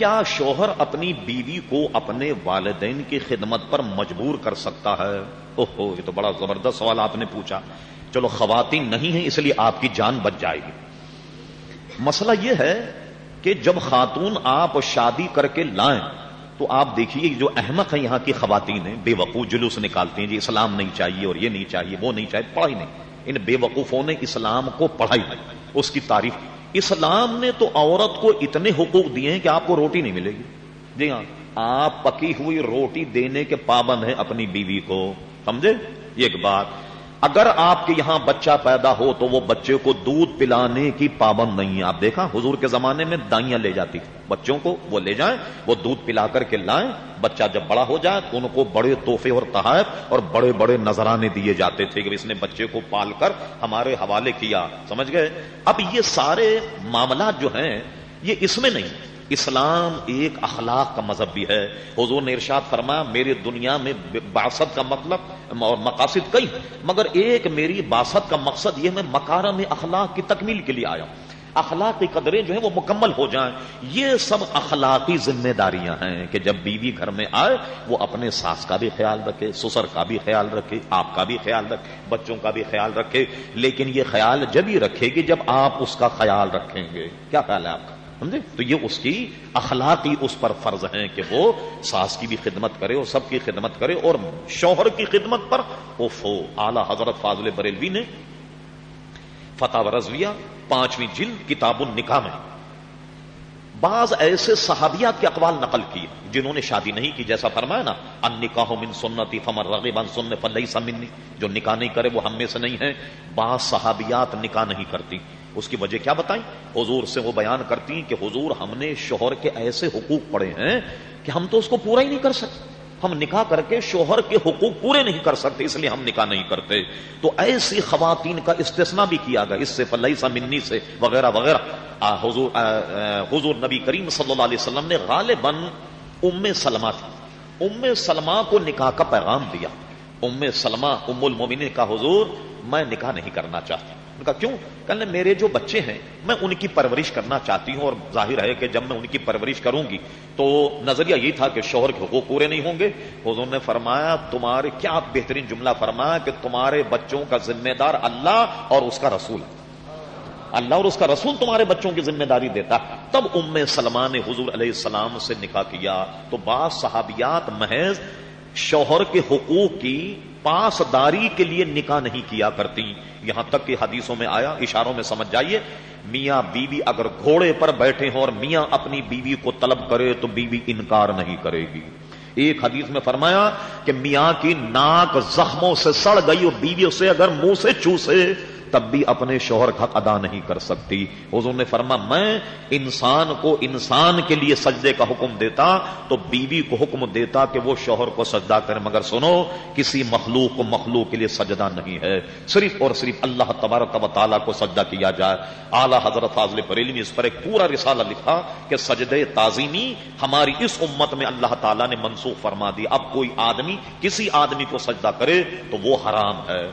کیا شوہر اپنی بیوی کو اپنے والدین کی خدمت پر مجبور کر سکتا ہے؟ اوہو، یہ تو بڑا زبردست سوال آپ نے پوچھا۔ چلو، خواتین نہیں ہیں، اس لیے آپ کی جان بچ جائے گی۔ مسئلہ یہ ہے کہ جب خاتون آپ شادی کر کے لائیں، تو آپ دیکھیے، جو احمد ہیں یہاں کی خواتین ہیں، بے وقوع جلوس نکالتی ہیں جی اسلام نہیں چاہیے اور یہ نہیں چاہیے، وہ نہیں چاہیے، پڑھائی نہیں۔ ان بے وقوفوں نے اسلام کو پڑھائی، اس کی تعریف اسلام نے تو عورت کو اتنے حقوق دیے ہیں کہ آپ کو روٹی نہیں ملے گی۔ جی ہاں آپ پکی ہوئی روٹی دینے کے پابند ہیں اپنی بیوی کو۔ سمجھے؟ ایک بات۔ اگر آپ کے یہاں بچہ پیدا ہو تو وہ بچے کو دودھ پلانے کی پابند نہیں ہے آپ دیکھا، حضور کے زمانے میں دائیاں لے جاتی تھی بچوں کو وہ لے جائیں، وہ دودھ پلا کر کے لائیں۔ بچہ جب بڑا ہو جائے، تو ان کو بڑے تحفے اور تحائف اور بڑے بڑے نذرانے دیے جاتے تھے کہ اس نے بچے کو پال کر ہمارے حوالے کیا۔ سمجھ گئے؟ اب یہ سارے معاملات جو ہیں، یہ اس میں نہیں۔ اسلام ایک اخلاق کا مذہب بھی ہے۔ حضور نے ارشاد فرمایا میری دنیا میں باسط کا مطلب اور مقاصد کئی مگر ایک میری باسط کا مقصد یہ میں مکارم اخلاق کی تکمیل کے لیے آیا اخلاقی قدریں جو ہیں وہ مکمل ہو جائیں۔ یہ سب اخلاقی ذمہ داریاں ہیں کہ جب بیوی گھر میں آئے، وہ اپنے ساس کا بھی خیال رکھے، سسر کا بھی خیال رکھے، آپ کا بھی خیال رکھے، بچوں کا بھی خیال رکھے۔ لیکن یہ خیال جب ہی رکھے گی جب آپ اس کا خیال رکھیں گے۔ کیا خیال ہے آپ کا؟ سمجھے؟ تو یہ اس کی اخلاقی اس پر فرض ہیں کہ وہ ساس کی بھی خدمت کرے اور سب کی خدمت کرے اور شوہر کی خدمت پر اوفو اعلی حضرت فاضل بریلوی نے فتح رضویہ پانچویں جلد کتاب النکاح میں بعض ایسے صحابیات کے اقوال نقل کیے جنہوں نے شادی نہیں کی، جیسا فرمایا نا ان نکاح من سنتی فمر رغبان سننے فلئی سمنی جو نکاح نہیں کرے وہ ہم میں سے نہیں ہے بعض صحابیات نکاح نہیں کرتی۔ اس کی وجہ کیا بتائیں؟ حضور سے وہ بیان کرتی ہیں کہ حضور ہم نے شوہر کے ایسے حقوق پڑے ہیں کہ ہم تو اس کو پورا ہی نہیں کر سکتے۔ ہم نکاح کر کے شوہر کے حقوق پورے نہیں کر سکتے، اس لیے ہم نکاح نہیں کرتے۔ تو ایسی خواتین کا استثنا بھی کیا گیا، اس سے فلئی سا منی سے وغیرہ وغیرہ۔ حضور حضور نبی کریم صلی اللہ علیہ وسلم نے غالباً ام سلمہ تھی ام سلمہ کو نکاح کا پیغام دیا۔ ام سلمہ ام المومن کا حضور، میں نکاح نہیں کرنا چاہتی ان کا کیوں؟ کہنے میرے جو بچے ہیں، میں ان کی پرورش کرنا چاہتی ہوں اور ظاہر ہے کہ جب میں ان کی پرورش کروں گی تو نظریہ یہ تھا کہ شوہر کے حقوق پورے نہیں ہوں گے۔ حضور نے فرمایا، تمہارے کیا بہترین جملہ فرمایا کہ تمہارے بچوں کا ذمہ دار اللہ اور اس کا رسول اللہ اور اس کا رسول تمہارے بچوں کی ذمہ داری دیتا۔ تب ام سلمان نے حضور علیہ السلام سے نکاح کیا۔ تو بعض صحابیات محض شوہر کے حقوق کی پاسداری کے لیے نکاح نہیں کیا کرتی۔ یہاں تک کہ حدیثوں میں آیا، اشاروں میں سمجھ جائیے، میاں بیوی اگر گھوڑے پر بیٹھے ہوں اور میاں اپنی بیوی کو طلب کرے تو بیوی انکار نہیں کرے گی۔ ایک حدیث میں فرمایا کہ میاں کی ناک زخموں سے سڑ گئی اور بیوی اسے اگر منہ سے چوسے تب بھی اپنے شوہر کا ادا نہیں کر سکتی۔ حضور نے فرما، میں انسان کو انسان کے لیے سجدے کا حکم دیتا تو بیوی کو حکم دیتا کہ وہ شوہر کو سجدہ کرے۔ مگر سنو، کسی مخلوق کو مخلوق کے لیے سجدہ نہیں ہے۔ صرف اور صرف اللہ تبارک و تعالیٰ کو سجدہ کیا جائے۔ اعلی حضرت فاضل بریلی نے اس پر ایک پورا رسالہ لکھا کہ سجدے تعظیمی ہماری اس امت میں اللہ تعالیٰ نے منسوخ فرما دی۔ اب کوئی آدمی، کسی آدمی کو سجدہ کرے تو وہ حرام ہے۔